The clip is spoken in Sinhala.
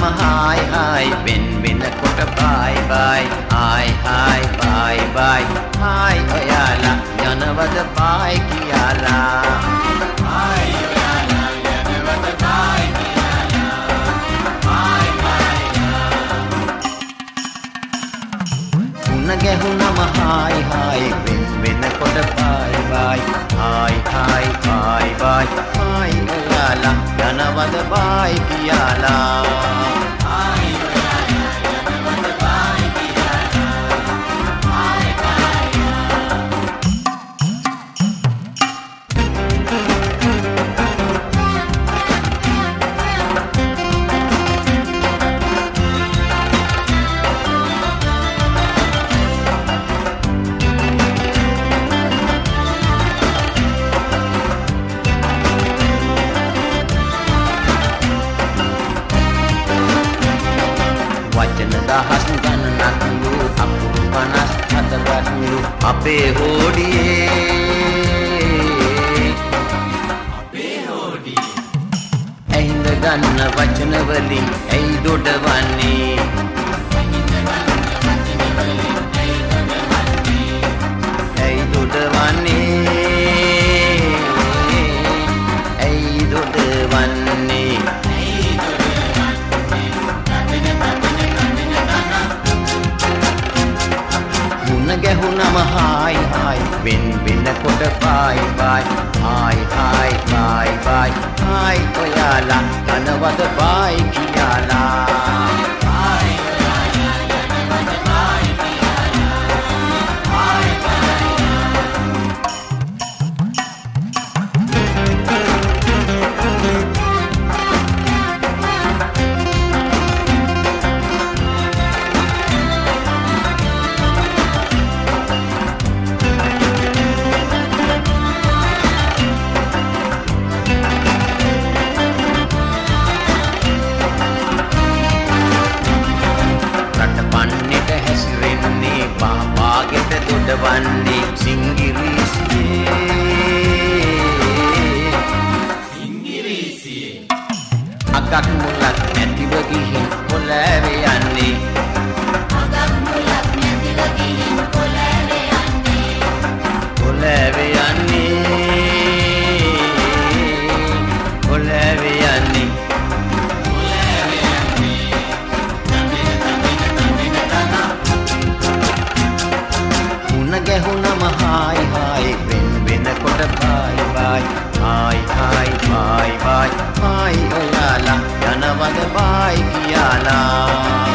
මම ආයි ආයි වෙන් වෙනකොට බයි බයි ආයි ආයි බයි බයි ආයි ඔයාලා යනවද බයි කියලා යනවද බයි කියලා. වචන දහස් ගණනක්ලු අකුරු පනස් හතවත්ලු අපේ හෝඩියේ. අපේ හෝඩියේ. ඇහිඳ ගන්න වචන වලින් ඇයි දොඩවන්නේ? ගැහුනම හායි හායි වෙන් වෙනකොට bye bye hi hi bye bye hi ඔයාලා කනවද බයි කියලා සිංගිරිසියේ ඉංග්‍රීසියේ අගක් මුලක් නැතිව ගිහින් කොලෑවේ යන්නේ අගක් මුලක් නැතිව ගිහින් කොළෑවේ යන්නේ කොලෑවේ බයි බයි හායි ඔයාලා යනවද බයි කියලා